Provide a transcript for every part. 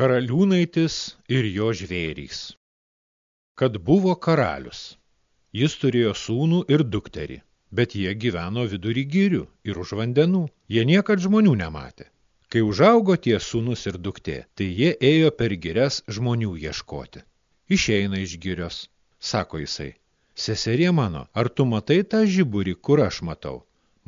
Karaliūnaitis ir jo žvėrys Kad buvo karalius. Jis turėjo sūnų ir dukterį, bet jie gyveno vidury girių ir už vandenų. Jie niekad žmonių nematė. Kai užaugo tie sūnus ir duktė, tai jie ėjo per girias žmonių ieškoti. Išeina iš girios, sako jisai. Seserie mano, ar tu matai tą žiburį, kur aš matau?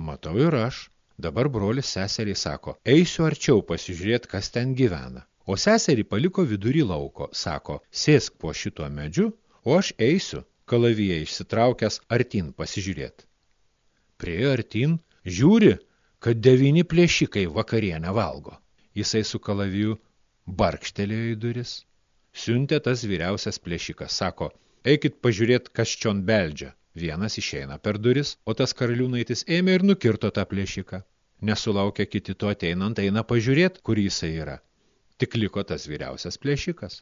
Matau ir aš. Dabar brolis seseriai sako, eisiu arčiau pasižiūrėti, kas ten gyvena. O seserį paliko vidury lauko, sako, sėsk po šituo medžiu, o aš eisiu, kalavyje išsitraukęs artin pasižiūrėt. Priejo artin, žiūri, kad devyni plėšikai vakarienę valgo. Jisai su kalaviju barkštelėjo į duris. Siuntė tas vyriausias plėšikas, sako, eikit pažiūrėt, kas čion beldžia. Vienas išeina per duris, o tas karaliūnaitis ėmė ir nukirto tą plėšiką. Nesulaukia kiti to ateinant, eina pažiūrėt, kur jisai yra. Tik liko tas vyriausias plėšikas.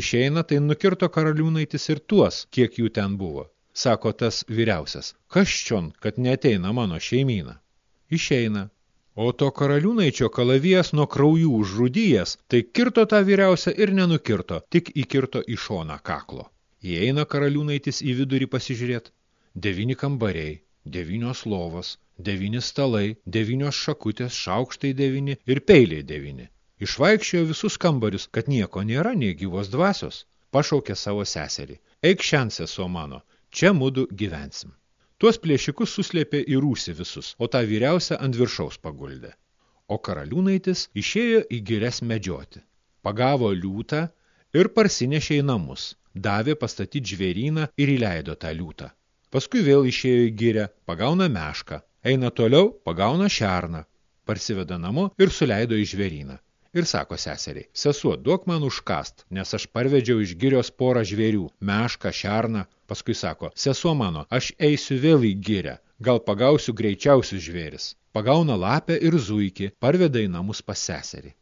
Išeina, tai nukirto karaliūnaitis ir tuos, kiek jų ten buvo. Sako tas vyriausias, kas čion, kad neteina mano šeimyną. Išeina. O to karaliūnaičio kalavijas nuo kraujų užrudyjas, tai kirto tą vyriausią ir nenukirto, tik įkirto į šoną kaklo. Įeina karaliūnaitis į vidurį pasižiūrėt. Devini kambariai, devynios lovos, devyni stalai, devynios šakutės, šaukštai devini ir peiliai devini. Išvaikščiojo visus kambarius, kad nieko nėra, nei gyvos dvasios. Pašaukė savo seserį. Eik šian, sesuo mano, čia mudu gyvensim. Tuos plėšikus suslėpė į rūsį visus, o tą vyriausią ant viršaus paguldė. O karaliūnaitis išėjo į girias medžioti. Pagavo liūtą ir parsinešė į namus. Davė pastatyti žvėryną ir įleido tą liūtą. Paskui vėl išėjo į girę, pagauna mešką. Eina toliau, pagauna šerną. Parsiveda namo ir suleido į žvėryną ir sako seseriai, sesuo, duok man užkast, nes aš parvedžiau iš girios porą žvėrių, mešką, šerną. Paskui sako, sesuo mano, aš eisiu vėl į girę, gal pagausiu greičiausius žvėris. Pagauna lapę ir zuikį, parveda į namus pas seserį.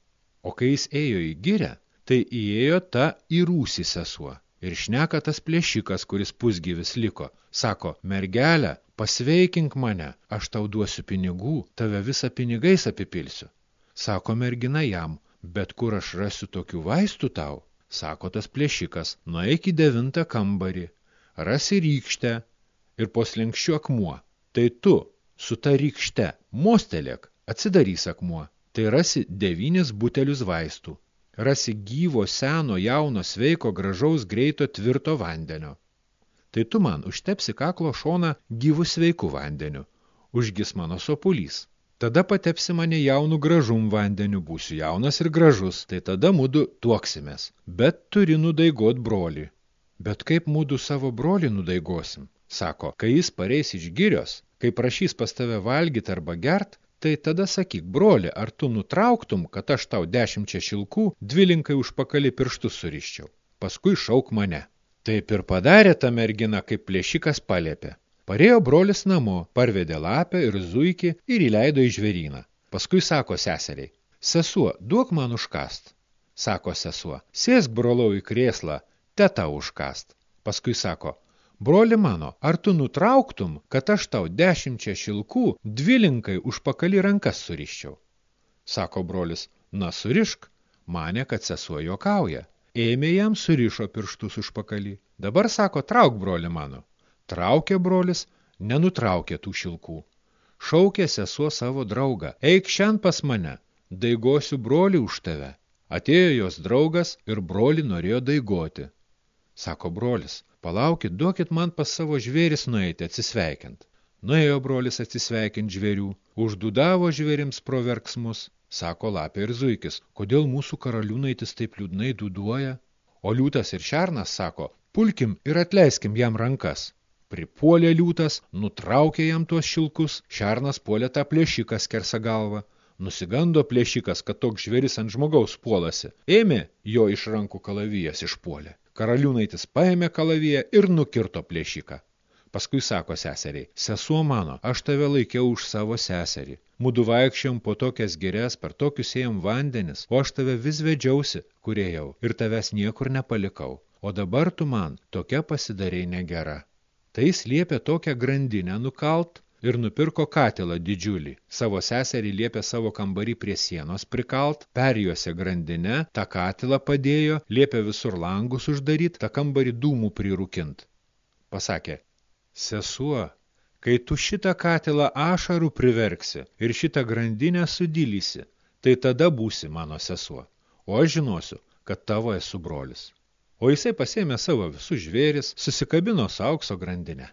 O kai jis ėjo į girę, tai įėjo ta į rūsį sesuo. Ir šneka tas plėšikas, kuris pusgyvis liko. Sako, mergelė, pasveikink mane, aš tau duosiu pinigų, tave visą pinigais apipilsiu. Sako mergina jam, bet kur aš rasiu tokių vaistų tau? Sako tas plėšikas, nueik į devintą kambarį, rasi rykštę ir poslenkščiu akmuo. Tai tu su ta rykšte mostelėk, atsidarys akmuo. Tai rasi devynis butelius vaistų. Rasi gyvo, seno, jauno, sveiko, gražaus, greito, tvirto vandenio. Tai tu man užtepsi kaklo šoną gyvų sveikų vandeniu. Užgis mano sopulys. Tada patepsi mane jaunų gražum vandeniu, būsiu jaunas ir gražus, tai tada mudu tuoksimės. Bet turi nudaigot brolį. Bet kaip mudu savo brolį nudaigosim? Sako, kai jis pareis iš girios, kai prašys pas tave valgyt arba gert, tai tada sakyk, broli, ar tu nutrauktum, kad aš tau dešimčia šilkų dvilinkai už pakali pirštus suriščiau. Paskui šauk mane. Taip ir padarė ta mergina, kaip plėšikas paliepė. Parėjo brolis namo, parvedė lapę ir zuikį ir įleido į žvėryną. Paskui sako seseriai, sesuo, duok man užkast. Sako sesuo, sėsk brolau į krėslą, teta užkast. Paskui sako, broli mano, ar tu nutrauktum, kad aš tau dešimčia šilkų dvilinkai už pakalį rankas suriščiau? Sako brolis, na surišk, mane, kad sesuo juokauja. Ėmė jam surišo pirštus už pakalį. Dabar sako, trauk, broli mano. Traukė brolis, nenutraukė tų šilkų. Šaukė sesuo savo draugą, eik šian pas mane, daigosiu brolį už tave. Atėjo jos draugas ir brolį norėjo daigoti. Sako brolis, palaukit, duokit man pas savo žvėris nueiti atsisveikint. Nuėjo brolis atsisveikint žvėrių, uždudavo žvėrims pro verksmus. Sako lapė ir zuikis, kodėl mūsų karaliūnaitis taip liūdnai duduoja? O liūtas ir šernas sako, pulkim ir atleiskim jam rankas. Pripuolė liūtas, nutraukė jam tuos šilkus, šernas puolė tą plėšiką skersa galvą. Nusigando plėšikas, kad toks žvėris ant žmogaus puolasi. Ėmė jo iš rankų kalavijas išpuolė. Karaliūnaitis paėmė kalaviją ir nukirto plėšiką. Paskui sako seseriai, sesuo mano, aš tave laikiau už savo seserį. Mudu vaikščiom po tokias girias, per tokius ėjom vandenis, o aš tave vis vedžiausi, kuriejau, ir tavęs niekur nepalikau. O dabar tu man tokia pasidarei negera. Tai jis liepė tokią grandinę nukalt, ir nupirko katilą didžiulį. Savo seserį liepė savo kambarį prie sienos prikalt, perjuose grandinę, tą katilą padėjo, liepė visur langus uždaryt, tą kambarį dūmų prirūkint. Pasakė, sesuo, kai tu šitą katilą ašarų priverksi ir šitą grandinę sudylysi, tai tada būsi mano sesuo, o aš žinosiu, kad tavo esu brolis. O jisai pasėmė savo visus žvėris, susikabino su aukso grandinę.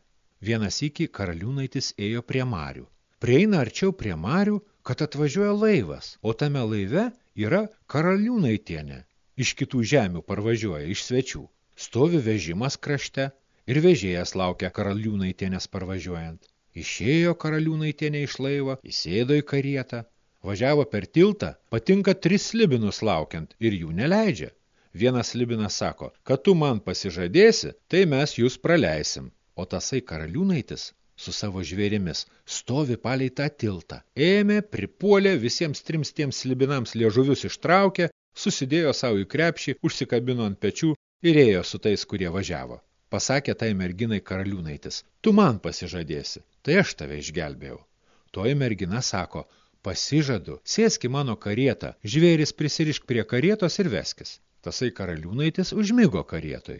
Vienas iki karaliūnaitis ėjo prie marių. Prieina arčiau prie marių, kad atvažiuoja laivas, o tame laive yra karaliūnaitienė. Iš kitų žemių parvažiuoja, iš svečių. Stovi vežimas krašte ir vežėjas laukia karaliūnaitienės parvažiuojant. Išėjo karaliūnaitienė iš laivo, įsėdo į karietą, važiavo per tiltą, patinka tris slibinus laukiant ir jų neleidžia. Vienas Libinas sako, kad tu man pasižadėsi, tai mes jūs praleisim. O tasai karaliūnaitis su savo žvėrimis stovi palei tą tiltą. Ėmė, pripuolė, visiems trims tiems slibinams liežuvius ištraukė, susidėjo savo į krepšį, užsikabino ant pečių ir ėjo su tais, kurie važiavo. Pasakė tai merginai karaliūnaitis, tu man pasižadėsi, tai aš tave išgelbėjau. Toji mergina sako, pasižadu, sėski mano karietą, žvėris prisirišk prie karietos ir veskis. Tasai karaliūnaitis užmigo karietoj.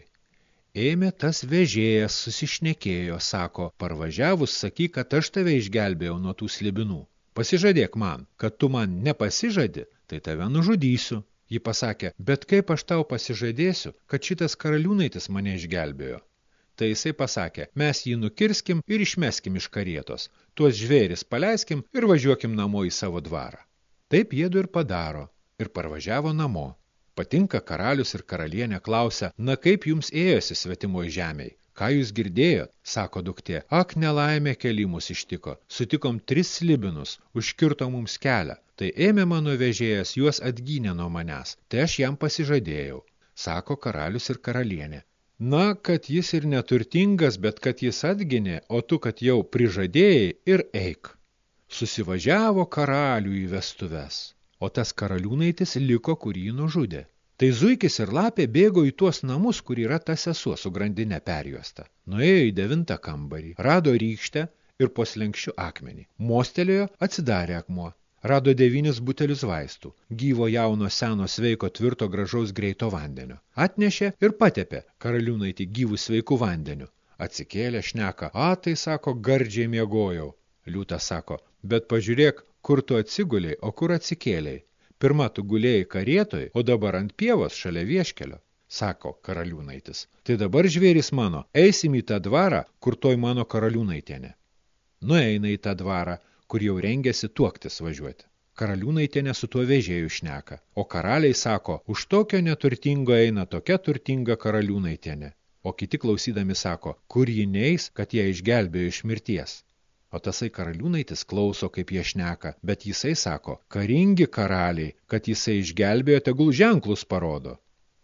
Ėmė tas vežėjas, susišnekėjo, sako, parvažiavus sakyk, kad aš tave išgelbėjau nuo tų slibinų. Pasižadėk man, kad tu man nepasižadi, tai tave nužudysiu. Ji pasakė, bet kaip aš tau pasižadėsiu, kad šitas karaliūnaitis mane išgelbėjo. Tai jisai pasakė, mes jį nukirskim ir išmeskim iš karietos, tuos žvėris paleiskim ir važiuokim namo į savo dvarą. Taip jėdu ir padaro ir parvažiavo namo. Patinka karalius ir karalienė klausia, na kaip jums ėjosi svetimoj žemiai? Ką jūs girdėjot? Sako duktė, ak nelaimė keli mus ištiko. Sutikom tris slibinus, užkirto mums kelią. Tai ėmė mano vežėjas, juos atgynė nuo manęs. Tai aš jam pasižadėjau. Sako karalius ir karalienė. Na, kad jis ir neturtingas, bet kad jis atginė, o tu, kad jau prižadėjai ir eik. Susivažiavo karalių į vestuves o tas karaliūnaitis liko, kur jį nužudė. Tai zuikis ir lapė bėgo į tuos namus, kur yra ta sesuo su grandinė perjuosta. Nuėjo į devintą kambarį, rado rykštę ir po slenkščių akmenį. Mostelėjo, atsidarė akmuo. Rado devynis butelius vaistų, gyvo jauno seno sveiko tvirto gražaus greito vandenio. Atnešė ir patepė karaliūnaitį gyvų sveikų vandeniu. Atsikėlė šneka, a, tai sako, gardžiai miegojau. Liūtas sako, bet pažiūrėk, kur tu atsiguliai, o kur atsikėliai. Pirma tu gulėjai karietoj, o dabar ant pievos šalia vieškelio. Sako karaliūnaitis. Tai dabar žvėris mano, eisim į tą dvarą, kur toj mano karaliūnaitienė. Nueina į tą dvarą, kur jau rengėsi tuoktis važiuoti. Karaliūnaitienė su tuo vežėjų šneka, o karaliai sako, už tokio neturtingo eina tokia turtinga karaliūnaitienė. O kiti klausydami sako, kur ji neis, kad ją išgelbėjo iš mirties. O tasai karaliūnaitis klauso, kaip jie šneka, bet jisai sako, karingi karaliai, kad jisai išgelbėjo, tegul ženklus parodo.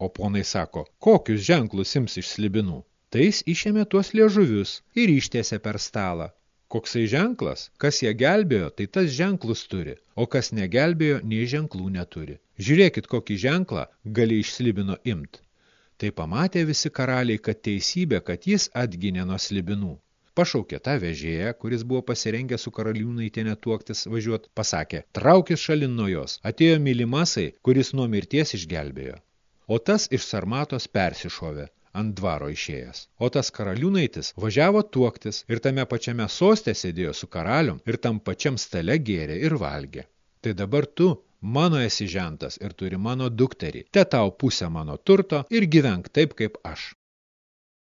O ponai sako, kokius ženklus ims iš slibinų. Tai jis išėmė tuos liežuvius ir ištiesė per stalą. Koksai ženklas, kas ją gelbėjo, tai tas ženklus turi, o kas negelbėjo, nei ženklų neturi. Žiūrėkit, kokį ženklą gali iš slibino imt. Tai pamatė visi karaliai, kad teisybė, kad jis atginė nuo slibinų pašaukė tą vežėją, kuris buvo pasirengęs su karaliūnaitienė tuoktis važiuot, pasakė, traukis šalin nuo jos, atėjo mylimasai, kuris nuo mirties išgelbėjo. O tas iš sarmatos persišovė, ant dvaro išėjęs. O tas karaliūnaitis važiavo tuoktis ir tame pačiame soste sėdėjo su karalium ir tam pačiam stale gėrė ir valgė. Tai dabar tu, mano esi žentas ir turi mano dukterį, te tau pusę mano turto ir gyvenk taip, kaip aš.